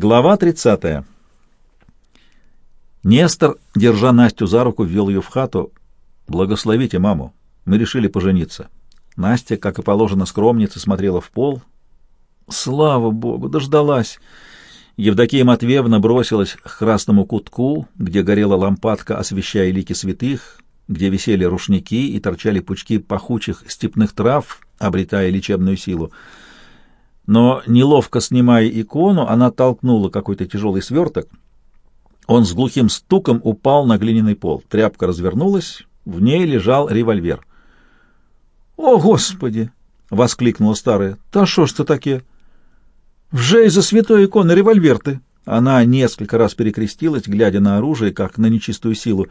Глава 30. Нестор, держа Настю за руку, ввел ее в хату. «Благословите маму. Мы решили пожениться». Настя, как и положено скромнице, смотрела в пол. «Слава Богу, дождалась!» Евдокия Матвеевна бросилась к красному кутку, где горела лампадка, освещая лики святых, где висели рушники и торчали пучки пахучих степных трав, обретая лечебную силу но, неловко снимая икону, она толкнула какой-то тяжелый сверток. Он с глухим стуком упал на глиняный пол. Тряпка развернулась, в ней лежал револьвер. «О, Господи!» — воскликнула старая. «Та шо ж ты таке? Вже из-за святой иконы револьвер ты!» Она несколько раз перекрестилась, глядя на оружие, как на нечистую силу.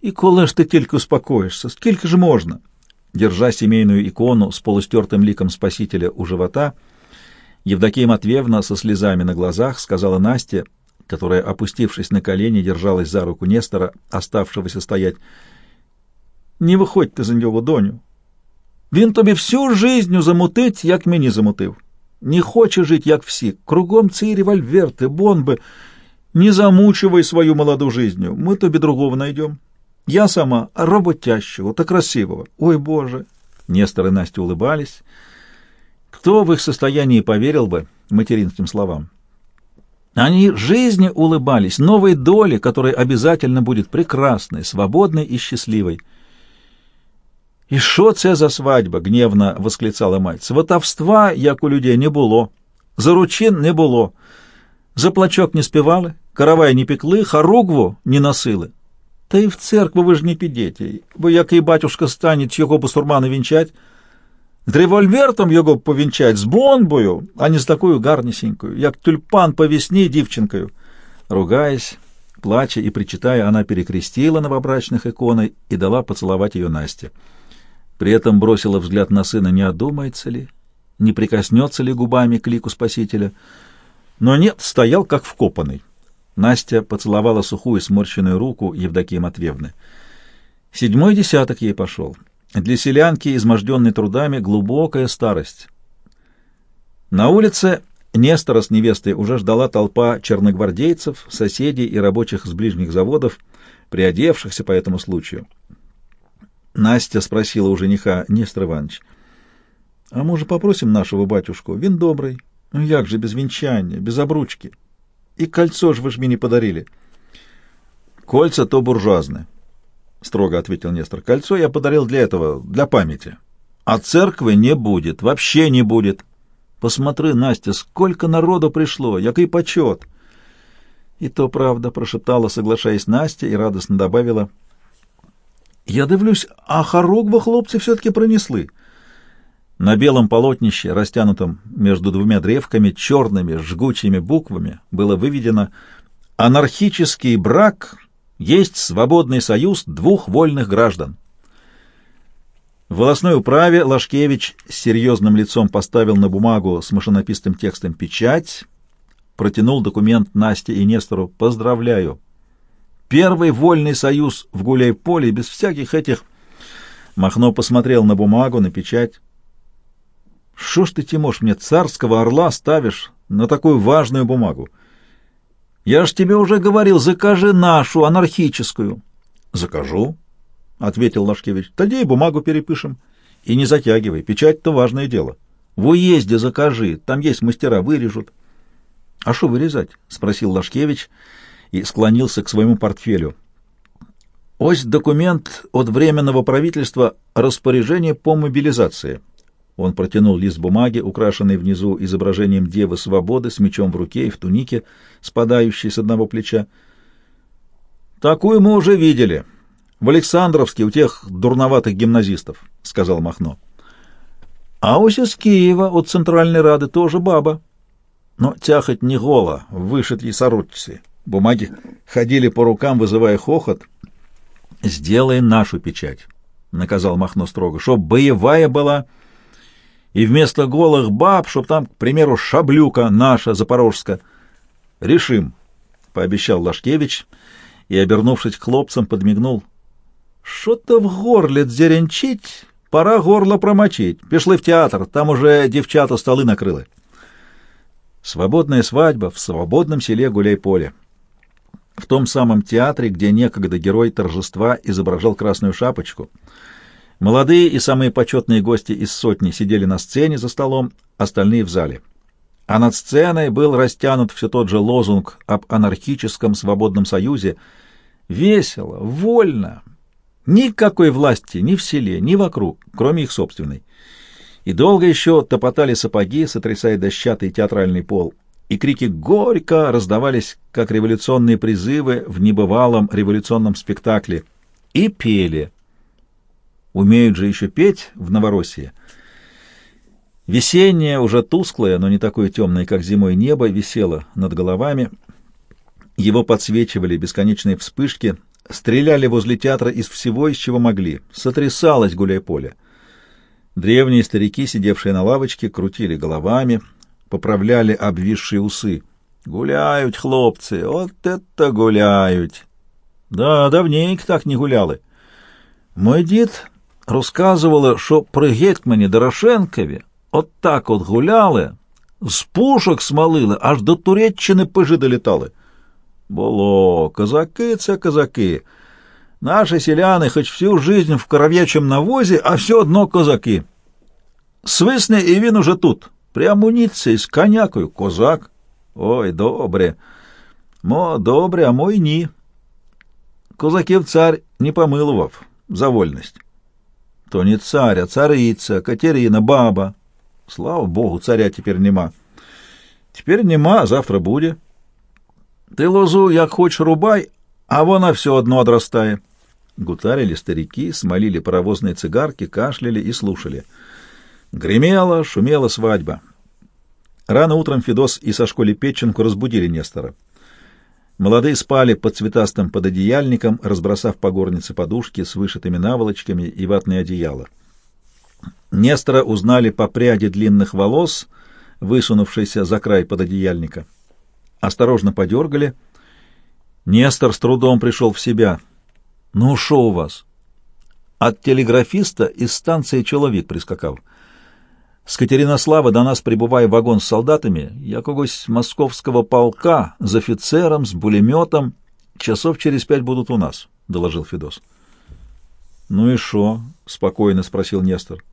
«И коли ж ты только успокоишься? Сколько же можно?» Держа семейную икону с полустертым ликом Спасителя у живота — Евдокия Матвеевна со слезами на глазах сказала Насте, которая, опустившись на колени, держалась за руку Нестора, оставшегося стоять, «Не виходьте за нього, доню. Він тобі всю жизнь замутить, як мені замутив. Не хоче жить, як всі. Кругом ці револьверти, бомби. Не замучивай свою молоду жизнью. Мы тобі другого найдем. Я сама работящего, так красивого. Ой, Боже!» Нестор и Настя улыбались, — кто в их состоянии поверил бы материнским словам? Они жизни улыбались, новой доле, которая обязательно будет прекрасной, свободной и счастливой. «І що це за свадьба?» — гневно восклицала мать. «Сватовства, як у людей, не було, заручин не було, за плачок не співали, каравай не пекли, хоругву не носили. Та й в церкву ви ж не підете, бо який батюшка станет його басурмана вінчать, з револьвертом його повінчать, з бомбою, а не з такою гарнісінькою, як тюльпан по весні дівчинкою. Ругаясь, плача и причитая, она перекрестила новобрачных иконой и дала поцеловать ее Насте. При этом бросила взгляд на сына, не одумается ли, не прикоснется ли губами к лику Спасителя. Но нет, стоял как вкопанный. Настя поцеловала сухую сморщенную руку Евдокии Матвеевны. Седьмой десяток ей пошел. Для селянки, изможденной трудами, глубокая старость. На улице Нестора с невестой уже ждала толпа черногвардейцев, соседей и рабочих с ближних заводов, приодевшихся по этому случаю. Настя спросила у жениха, Нестор Иванович, «А может, попросим нашего батюшку? Вин добрый. Ну, як же без венчания, без обручки? И кольцо ж вы ж мне не подарили». «Кольца то буржуазные. — строго ответил Нестор. — Кольцо я подарил для этого, для памяти. А церкви не будет, вообще не будет. Посмотри, Настя, сколько народу пришло, який почет. И то правда, — прошептала, соглашаясь Настя, и радостно добавила. — Я дивлюсь, а хоругву хлопцы все-таки пронесли. На белом полотнище, растянутом между двумя древками, черными жгучими буквами, было выведено «Анархический брак есть свободный союз двух вольных граждан. В волосной управе Лашкевич с серьезным лицом поставил на бумагу с машинописным текстом печать, протянул документ Насте и Нестору. «Поздравляю! Первый вольный союз в гуляй-поле без всяких этих...» Махно посмотрел на бумагу, на печать. «Шо ж ты, Тимош, мне царского орла ставишь на такую важную бумагу?» Я ж тебе уже говорил, закажи нашу, анархическую. — Закажу, — ответил Лашкевич. — Тогда и бумагу перепишем. И не затягивай, печать-то важное дело. В уезде закажи, там есть мастера, вырежут. — А что вырезать? — спросил Лашкевич и склонился к своему портфелю. — Ось документ от Временного правительства распоряжение по мобилизации. — он протянул лист бумаги, украшенный внизу изображением Девы Свободы с мечом в руке и в тунике, спадающей с одного плеча. «Такую мы уже видели. В Александровске у тех дурноватых гимназистов», — сказал Махно. «А ось из Киева от Центральной Рады тоже баба. Но тяхать не гола, вышит ей сорочцы. Бумаги ходили по рукам, вызывая хохот. «Сделай нашу печать», — наказал Махно строго, — «чтоб боевая была...» и вместо голых баб, чтоб там, к примеру, шаблюка наша запорожская. Решим, — пообещал Лашкевич и, обернувшись к хлопцам, подмигнул. Что-то в горле дзеренчить, пора горло промочить. Пішли в театр, там уже девчата столы накрыли. Свободная свадьба в свободном селе Гуляй-Поле. В том самом театре, где некогда герой торжества изображал красную шапочку. Молодые и самые почетные гости из сотни сидели на сцене за столом, остальные в зале. А над сценой был растянут все тот же лозунг об анархическом свободном союзе. Весело, вольно. Никакой власти ни в селе, ни вокруг, кроме их собственной. И долго еще топотали сапоги, сотрясая дощатый театральный пол, и крики «Горько!» раздавались, как революционные призывы в небывалом революционном спектакле. И пели. Умеют же еще петь в Новороссии. Весеннее, уже тусклое, но не такое темное, как зимой небо, висело над головами. Его подсвечивали бесконечные вспышки, стреляли возле театра из всего, из чего могли. Сотрясалось гуляй-поле. Древние старики, сидевшие на лавочке, крутили головами, поправляли обвисшие усы. «Гуляют, хлопцы, вот это гуляют!» «Да, давненько так не гуляли. Мой дед рассказывала, что при гетьмані Дорошенкові от так от гуляли, з пушок смолили, аж до Туреччини пижи долітали. Було, козаки це козаки. Наши селяны хоть всю жизнь в коров'ячем навозе, а все одно козаки. Свисне і він уже тут. При амуніції з конякою. Козак. Ой, добре. Мо добре, а мой ні. Козаків цар не помилував за вольність. То не царь, а цариця, Катерина, баба. Слава Богу, царя тепер нема. Тепер нема, а завтра буде. Ти лозу, як хоч рубай, а вона все одно одрастає. Гутарили старики, смолили паровозные цигарки, кашляли и слушали. Гремела, шумела свадьба. Рано утром Федос и Сашко Лепетченко разбудили Нестора. Молодые спали под цветастым пододеяльником, разбросав по горнице подушки с вышитыми наволочками и ватные одеяла. Нестора узнали по пряди длинных волос, высунувшейся за край пододеяльника. Осторожно подергали. Нестор с трудом пришел в себя — ну, що у вас? От телеграфиста из станции чоловік прискакав. З Катеринослава до нас прибуває вагон з солдатами, якогось московского полка, з офицером, с пулеметом. Часов через пять будут у нас, — доложил Федос. — Ну и шо? — спокойно спросил Нестор.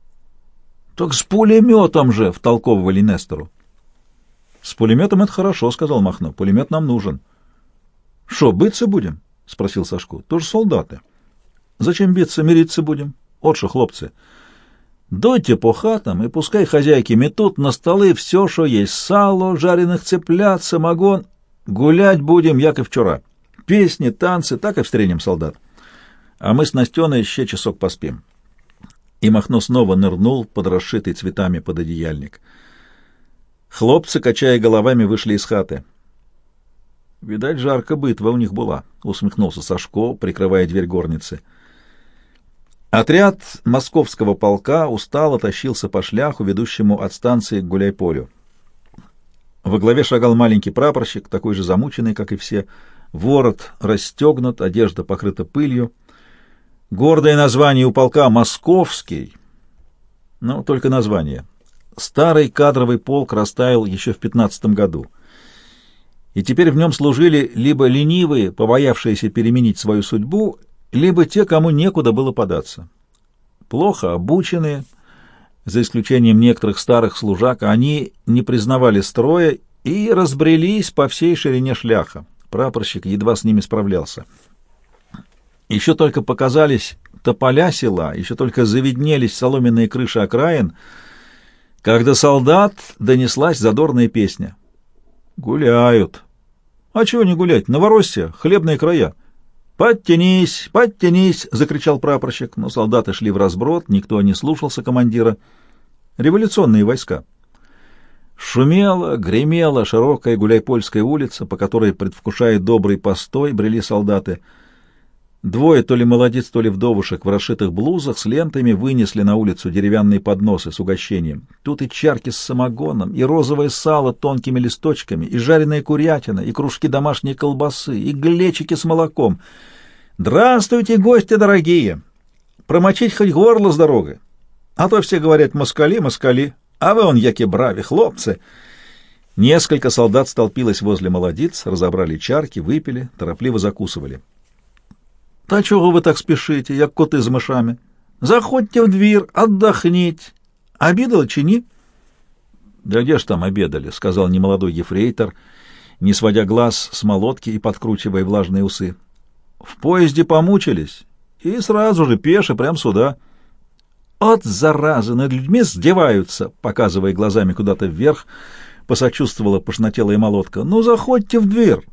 — Так с пулеметом же, — втолковывали Нестору. — С пулеметом это хорошо, — сказал Махно. — Пулемет нам нужен. — Шо, быться будем? —— спросил Сашко. — Тоже солдаты. — Зачем биться, мириться будем? Вот что, хлопцы. Дойте по хатам, и пускай хозяйки метут на столы все, что есть. Сало, жареных цыплят, самогон. Гулять будем, як и вчера. Песни, танцы, так и встретим солдат. А мы с Настеной еще часок поспим. И Махно снова нырнул под расшитый цветами пододеяльник. Хлопцы, качая головами, вышли из хаты. Видать, жарко битва у них была, усмехнулся Сашко, прикрывая дверь горницы. Отряд московского полка устало тащился по шляху, ведущему от станции к Гуляйполю. Во главе шагал маленький прапорщик, такой же замученный, как и все. Ворот расстегнут, одежда покрыта пылью. Гордое название у полка «Московский». Ну, только название. Старый кадровый полк растаял еще в пятнадцатом году — и теперь в нем служили либо ленивые, побоявшиеся переменить свою судьбу, либо те, кому некуда было податься. Плохо обученные, за исключением некоторых старых служак, они не признавали строя и разбрелись по всей ширине шляха. Прапорщик едва с ними справлялся. Еще только показались тополя села, еще только завиднелись соломенные крыши окраин, когда солдат донеслась задорная песня. Гуляют. А чего не гулять? Новороссия, хлебные края. «Подтянись, подтянись!» — закричал прапорщик, но солдаты шли в разброд, никто не слушался командира. Революционные войска. Шумела, гремела широкая гуляйпольская улица, по которой, предвкушая добрый постой, брели солдаты — Двое, то ли молодец, то ли вдовушек, в расшитых блузах с лентами вынесли на улицу деревянные подносы с угощением. Тут и чарки с самогоном, и розовое сало тонкими листочками, и жареная курятина, и кружки домашней колбасы, и глечики с молоком. «Здравствуйте, гости дорогие! Промочить хоть горло с дорогой! А то все говорят «москали, москали», а вы он, яки брави, хлопцы!» Несколько солдат столпилось возле молодиц, разобрали чарки, выпили, торопливо закусывали. — Та чого вы так спешите, як коты за мышами? Заходьте в дверь, отдохните. Обедал чи ні? — Да где ж там обедали, — сказал немолодой ефрейтор, не сводя глаз с молотки и подкручивая влажные усы. — В поезде помучились, и сразу же пеше прям сюда. — От заразы, над людьми сдеваются, — показывая глазами куда-то вверх, посочувствовала пошнотелая молотка. — Ну, заходьте в дверь.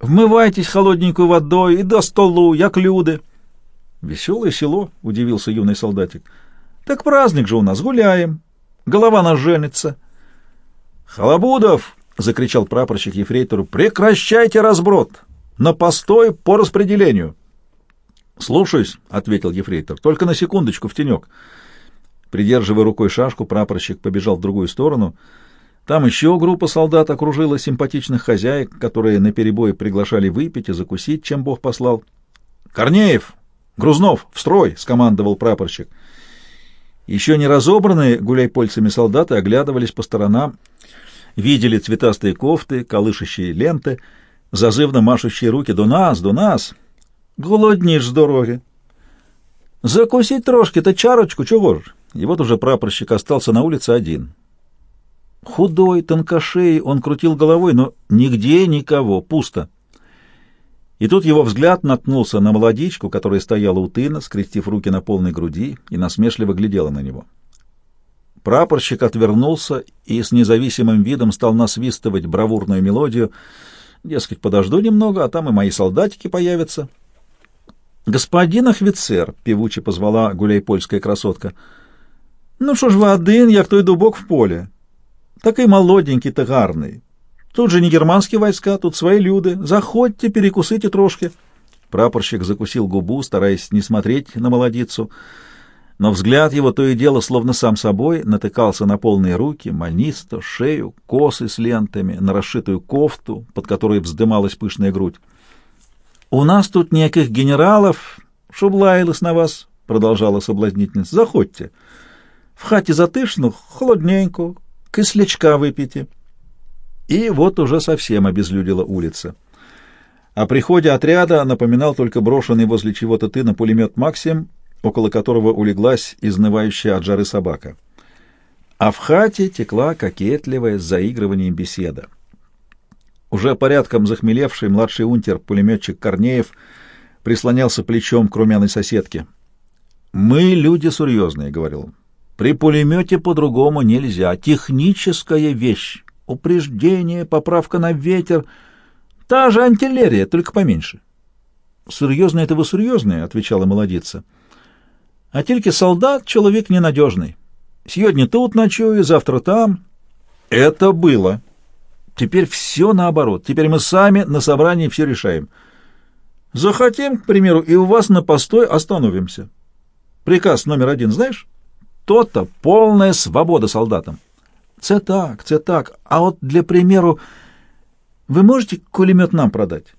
Вмывайтесь холодненькой водой и до столу, як люди. — Веселое село, — удивился юный солдатик. — Так праздник же у нас, гуляем. Голова нас женится. — Халабудов! — закричал прапорщик ефрейтору. — Прекращайте разброд! На постой по распределению! — Слушаюсь, — ответил ефрейтор. — Только на секундочку, в тенек. Придерживая рукой шашку, прапорщик побежал в другую сторону. Там еще группа солдат окружила симпатичных хозяек, которые наперебой приглашали выпить и закусить, чем Бог послал. — Корнеев! Грузнов! В строй! — скомандовал прапорщик. Еще не разобранные гуляйпольцами солдаты оглядывались по сторонам, видели цветастые кофты, колышущие ленты, зазывно машущие руки «До нас! До нас!» Голоднишь с дороги. Закусить трошки-то чарочку, чего ж? И вот уже прапорщик остался на улице один. Худой, тонкошей, он крутил головой, но нигде никого, пусто. И тут его взгляд наткнулся на молодичку, которая стояла у тына, скрестив руки на полной груди, и насмешливо глядела на него. Прапорщик отвернулся и с независимым видом стал насвистывать бравурную мелодию. Дескать, подожду немного, а там и мои солдатики появятся. «Господин офицер!» — певуче позвала гуляй-польская красотка. «Ну що ж ви один, як той дубок в поле? Такий молоденький та гарний. Тут же не германские войска, тут свои люди. Заходьте, перекусите трошки». Прапорщик закусил губу, стараясь не смотреть на молодицу, но взгляд его то и дело, словно сам собой, натыкался на полные руки, мальнисто, шею, косы с лентами, на расшитую кофту, под которой вздымалась пышная грудь. «У нас тут никаких генералов, чтоб лаялись на вас», — продолжала соблазнительница. «Заходьте. В хате затышно, холодненько, кислячка выпейте». И вот уже совсем обезлюдила улица. О приходе отряда напоминал только брошенный возле чего-то тына пулемет «Максим», около которого улеглась изнывающая от жары собака. А в хате текла кокетливая с заигрыванием беседа. Уже порядком захмелевший младший унтер-пулеметчик Корнеев прислонялся плечом к румяной соседке. «Мы люди серьезные», — говорил он. «При пулемете по-другому нельзя. Техническая вещь. Упреждение, поправка на ветер. Та же антиллерия, только поменьше». «Серьезно это вы серьезные», — отвечала молодица. «А только солдат — человек ненадежный. Сегодня тут ночую, завтра там». «Это было», Теперь все наоборот. Теперь мы сами на собрании все решаем. Захотим, к примеру, и у вас на постой остановимся. Приказ номер один знаешь? То-то полная свобода солдатам. Це так, це так. А вот для примеру, вы можете кулемет нам продать?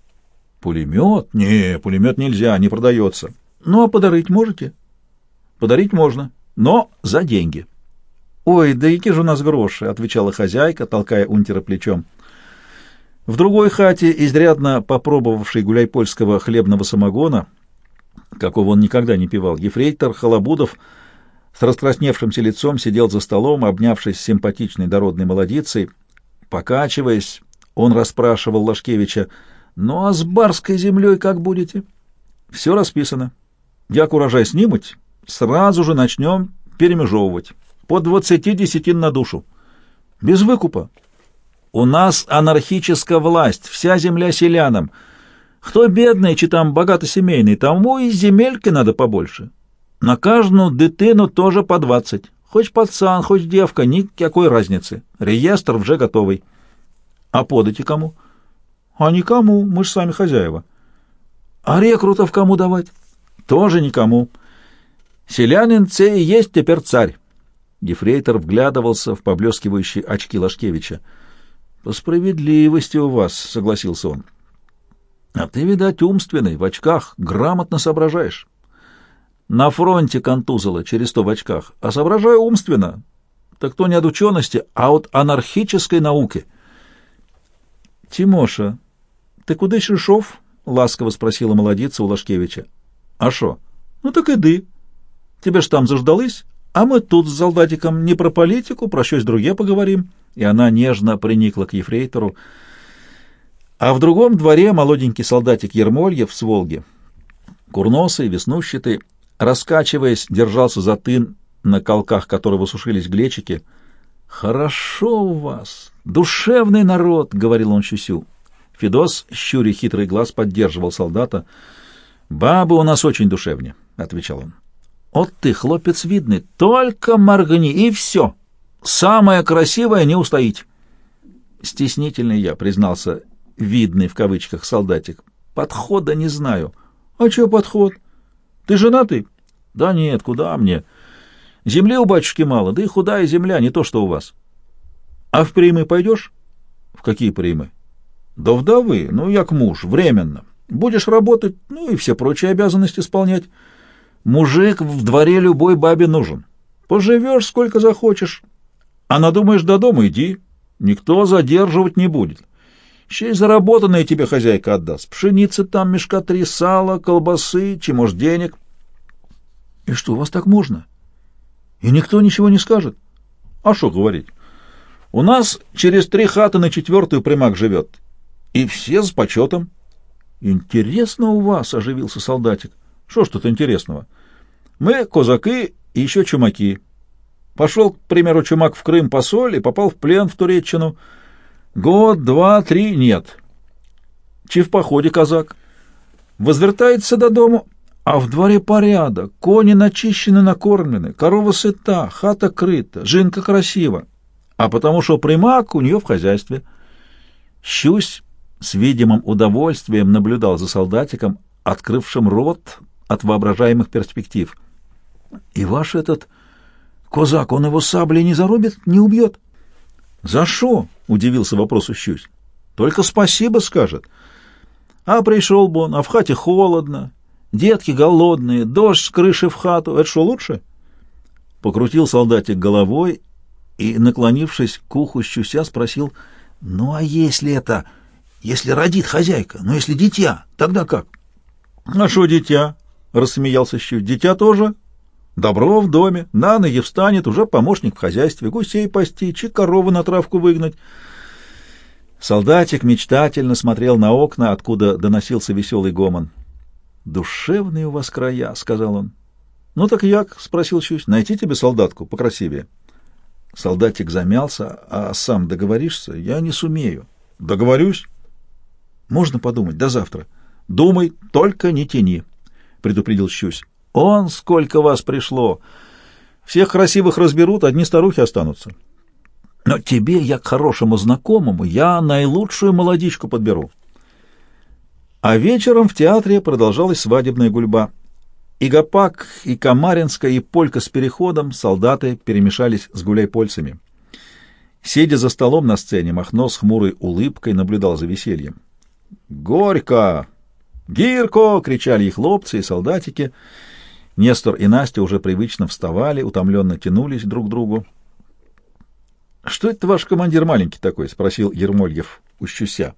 Пулемет? Не, пулемет нельзя, не продается. Ну, а подарить можете? Подарить можно, но за деньги. «Ой, да які же у нас гроши!» — отвечала хозяйка, толкая унтера плечом. В другой хате, изрядно попробовавший гуляйпольского хлебного самогона, какого он никогда не пивал, ефрейтор Халабудов с раскрасневшимся лицом сидел за столом, обнявшись с симпатичной дородной молодицей. Покачиваясь, он расспрашивал Лашкевича, «Ну а с барской землей как будете?» «Все расписано. Як урожай снимуть, сразу же начнем перемежевывать» по двадцати десятин на душу. Без выкупа. У нас анархическая власть, вся земля селянам. Кто бедный, чи там богатосемейный, тому и земельки надо побольше. На каждую дитину тоже по двадцать. Хоть пацан, хоть девка, никакой разницы. Реестр уже готовый. А подати кому? А никому, мы ж сами хозяева. А рекрутов кому давать? Тоже никому. Селянин це и есть теперь царь. Ефрейтор вглядывался в поблескивающие очки Лашкевича. «По справедливости у вас», — согласился он. «А ты, видать, умственный, в очках, грамотно соображаешь. На фронте контузило через то в очках, а соображаю умственно. Так то не от учености, а от анархической науки». — Тимоша, ты куда шишов? — ласково спросила молодица у Лашкевича. — А шо? — Ну так иди. Тебе ж там заждались, а мы тут с солдатиком не про политику, про щось другие поговорим. И она нежно приникла к ефрейтору. А в другом дворе молоденький солдатик Ермольев с Волги, курносый, веснущатый, раскачиваясь, держался за тын, на колках которого сушились глечики. «Хорошо у вас, душевный народ», — говорил он Щусю. Федос, щуря хитрый глаз, поддерживал солдата. «Бабы у нас очень душевне», — отвечал он. «Вот ты, хлопец видный, только моргни, и все. Самое красивое не устоить». «Стеснительный я», — признался видный в кавычках солдатик. «Подхода не знаю». «А что подход? Ты женатый?» «Да нет, куда мне? Земли у батюшки мало, да и худая земля, не то что у вас». «А в примы пойдешь?» «В какие примы?» Да вдовы, ну, як муж, временно. Будешь работать, ну и все прочие обязанности исполнять. Мужик в дворе любой бабе нужен. Поживешь сколько захочешь. А надумаешь до дома, иди. Никто задерживать не будет. Ще й заработанное тебе хозяйка отдаст. Пшеницы там, мешка три, сала, колбасы, чем может денег. И что, у вас так можно? И никто ничего не скажет? А что говорить? У нас через три хаты на четвертую примак живет. И все с почетом. Интересно у вас, оживился солдатик. Что ж тут интересного? Мы козаки и еще чумаки. Пошел, к примеру, чумак в Крым по и попал в плен в Туреччину. Год, два, три — нет. Чи в походе казак. Возвертается до дому, а в дворе порядок, кони начищены, накормлены, корова сыта, хата крыта, жинка красива. А потому что примак у нее в хозяйстве. Щусь с видимым удовольствием наблюдал за солдатиком, открывшим рот от воображаемых перспектив. «И ваш этот козак, он его саблей не зарубит, не убьет?» «За что?» — удивился вопрос Ущусь. «Только спасибо скажет. А пришел бы он, а в хате холодно, детки голодные, дождь с крыши в хату. Это что, лучше?» Покрутил солдатик головой и, наклонившись к уху Щуся, спросил, «Ну а если это...» Если родит хозяйка, но если дитя, тогда как? — А что дитя? — рассмеялся Щу. — Дитя тоже? Добро в доме, на ноги встанет, уже помощник в хозяйстве, гусей постичь и корову на травку выгнать. Солдатик мечтательно смотрел на окна, откуда доносился веселый гомон. — Душевные у вас края, — сказал он. — Ну так як? — спросил Щусь. — Найти тебе солдатку покрасивее. Солдатик замялся, а сам договоришься? Я не сумею. — Договорюсь. Можно подумать, до завтра. Думай, только не тяни, — предупредил Щусь. Он сколько вас пришло! Всех красивых разберут, одни старухи останутся. Но тебе, я к хорошему знакомому, я наилучшую молодичку подберу. А вечером в театре продолжалась свадебная гульба. И Гопак, и Камаринская, и Полька с переходом солдаты перемешались с гуляйпольцами. Сидя за столом на сцене, Махно с хмурой улыбкой наблюдал за весельем. «Горько! Гирко!» — кричали и хлопцы, и солдатики. Нестор и Настя уже привычно вставали, утомленно тянулись друг к другу. «Что это ваш командир маленький такой?» — спросил Ермольев у Щуся.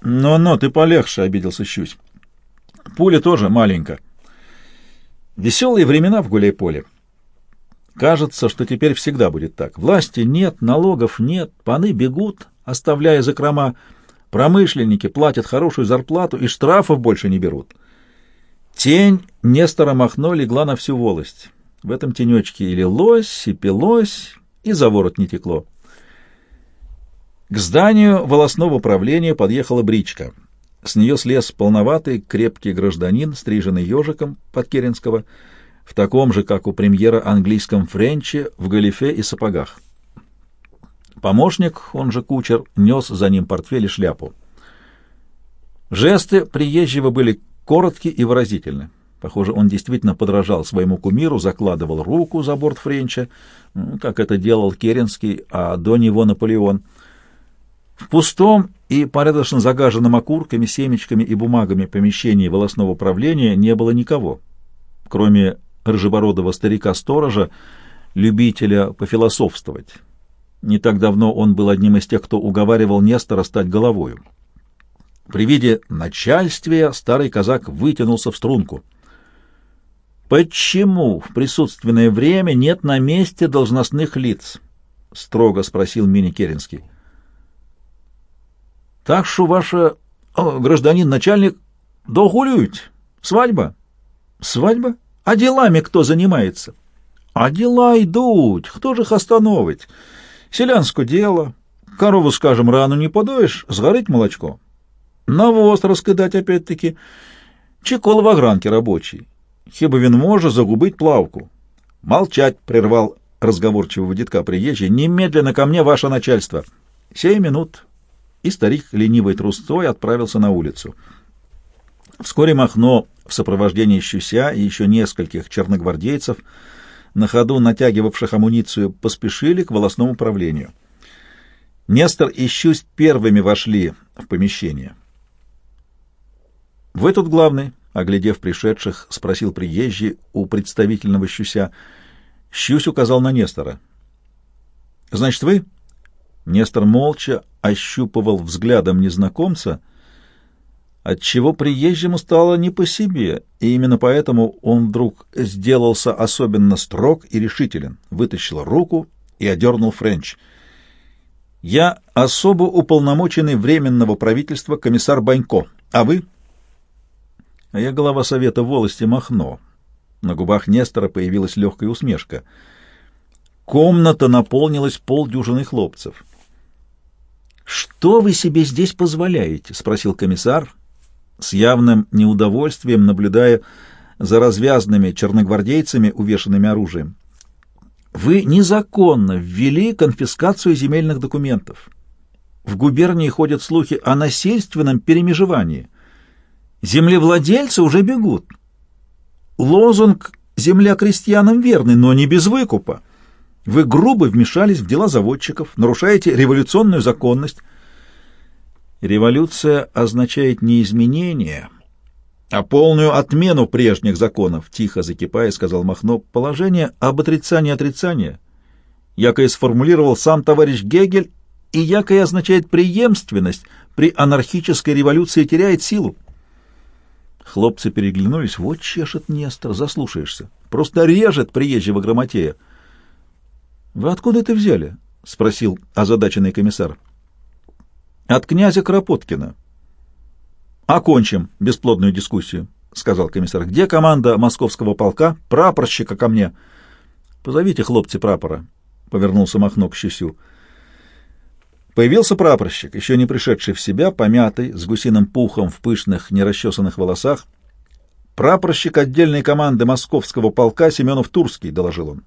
«Но-но, ты полегче», — обиделся Щусь. «Пуля тоже маленькая». Веселые времена в гуляй-поле. Кажется, что теперь всегда будет так. Власти нет, налогов нет, паны бегут, оставляя закрома, Промышленники платят хорошую зарплату и штрафов больше не берут. Тень Нестора Махно легла на всю волость. В этом тенечке и лилось, и пилось, и за ворот не текло. К зданию волосного управления подъехала бричка. С нее слез полноватый, крепкий гражданин, стриженный ежиком под Керенского, в таком же, как у премьера английском френче, в галифе и сапогах. Помощник, он же кучер, нес за ним портфель и шляпу. Жесты приезжего были короткие и выразительны. Похоже, он действительно подражал своему кумиру, закладывал руку за борт Френча, как это делал Керенский, а до него Наполеон. В пустом и порядочно загаженном окурками, семечками и бумагами помещении волосного управления не было никого, кроме рыжебородого старика-сторожа, любителя пофилософствовать Не так давно он был одним из тех, кто уговаривал Нестора стать головою. При виде начальствия старый казак вытянулся в струнку. «Почему в присутственное время нет на месте должностных лиц?» — строго спросил Мини Керенский. «Так что ваша гражданин начальник догулюють. Свадьба?» «Свадьба? А делами кто занимается?» «А дела идут. Кто же их остановить? Селянское дело. Корову, скажем, рану не подоешь, сгорить молочко. Навоз раскидать опять-таки. Чекол в огранке рабочий. Хіба він може загубить плавку? Молчать, прервал разговорчивого детка приезжий. Немедленно ко мне ваше начальство. Сей минут. И старик ленивой трусцой отправился на улицу. Вскоре Махно в сопровождении Щуся и еще нескольких черногвардейцев, на ходу натягивавших амуницию, поспешили к волосному управлению. Нестор и Щусь первыми вошли в помещение. «Вы тут главный?» — оглядев пришедших, спросил приезжий у представительного Щуся. Щусь указал на Нестора. «Значит, вы?» Нестор молча ощупывал взглядом незнакомца, отчего приезжему стало не по себе, и именно поэтому он вдруг сделался особенно строг и решителен, вытащил руку и одернул Френч. «Я особо уполномоченный Временного правительства комиссар Банько, а вы?» «А я глава совета волости Махно». На губах Нестора появилась легкая усмешка. Комната наполнилась полдюжины хлопцев. «Что вы себе здесь позволяете?» — спросил комиссар, с явным неудовольствием наблюдая за развязанными черногвардейцами, увешанными оружием. «Вы незаконно ввели конфискацию земельных документов. В губернии ходят слухи о насильственном перемежевании. Землевладельцы уже бегут. Лозунг «Земля крестьянам верный, но не без выкупа». Вы грубо вмешались в дела заводчиков, нарушаете революционную законность. Революция означает не изменение, а полную отмену прежних законов, тихо закипая, сказал Махно. Положение об отрицании отрицания якое сформулировал сам товарищ Гегель, и якое означает преемственность при анархической революции теряет силу. Хлопцы переглянулись. Вот чешет Нестор, заслушаешься. Просто режет приезжего грамотея. — Вы откуда это взяли? — спросил озадаченный комиссар. — От князя Кропоткина. — Окончим бесплодную дискуссию, — сказал комиссар. — Где команда московского полка? Прапорщика ко мне. — Позовите хлопцы прапора, — повернулся Махно к Щусю. Появился прапорщик, еще не пришедший в себя, помятый, с гусиным пухом в пышных, нерасчесанных волосах. «Прапорщик отдельной команды московского полка Семенов Турский», — доложил он.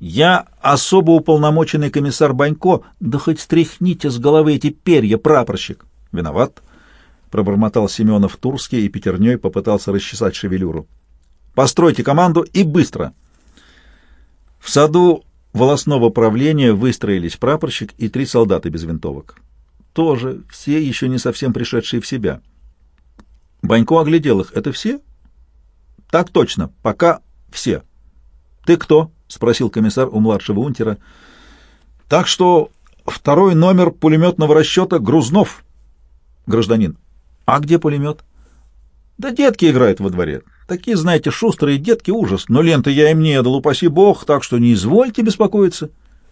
Я особо уполномоченный комиссар Банько, да хоть стряхните с головы эти перья, прапорщик. Виноват, пробормотал Семенов Турский и пятерней попытался расчесать шевелюру. Постройте команду и быстро. В саду волосного правления выстроились прапорщик и три солдата без винтовок. Тоже все еще не совсем пришедшие в себя. Банько оглядел их. Это все? Так точно, пока все. Ты кто? — спросил комиссар у младшего унтера. — Так что второй номер пулеметного расчета Грузнов, гражданин. — А где пулемет? — Да детки играют во дворе. Такие, знаете, шустрые детки, ужас. Но ленты я им не дал, упаси бог, так что не извольте беспокоиться.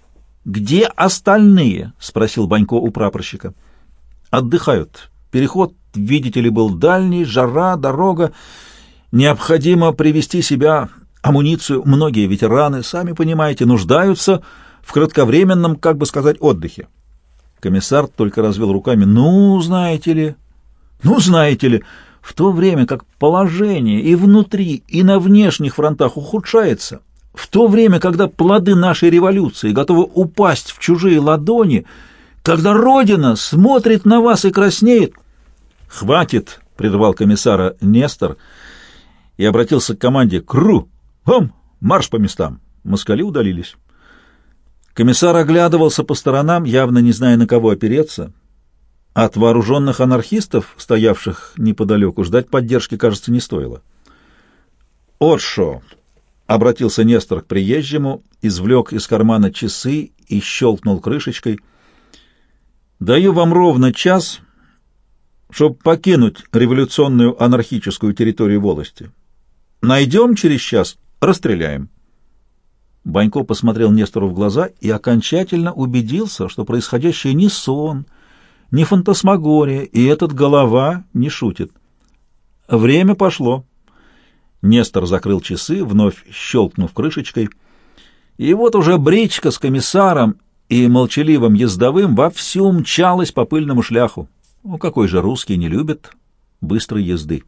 — Где остальные? — спросил Банько у прапорщика. — Отдыхают. Переход, видите ли, был дальний, жара, дорога. Необходимо привести себя амуницию, многие ветераны, сами понимаете, нуждаются в кратковременном, как бы сказать, отдыхе. Комиссар только развел руками. «Ну, знаете ли, ну, знаете ли, в то время как положение и внутри, и на внешних фронтах ухудшается, в то время, когда плоды нашей революции готовы упасть в чужие ладони, когда Родина смотрит на вас и краснеет...» «Хватит!» — прервал комиссара Нестор и обратился к команде «Кру!» «Хом! Марш по местам!» Москали удалились. Комиссар оглядывался по сторонам, явно не зная, на кого опереться. От вооруженных анархистов, стоявших неподалеку, ждать поддержки, кажется, не стоило. «От шо! Обратился Нестор к приезжему, извлек из кармана часы и щелкнул крышечкой. «Даю вам ровно час, чтобы покинуть революционную анархическую территорию волости. Найдем через час, расстреляем». Банько посмотрел Нестору в глаза и окончательно убедился, что происходящее не сон, не фантасмагория, и этот голова не шутит. Время пошло. Нестор закрыл часы, вновь щелкнув крышечкой. И вот уже бричка с комиссаром и молчаливым ездовым вовсю мчалась по пыльному шляху. Ну, какой же русский не любит быстрой езды?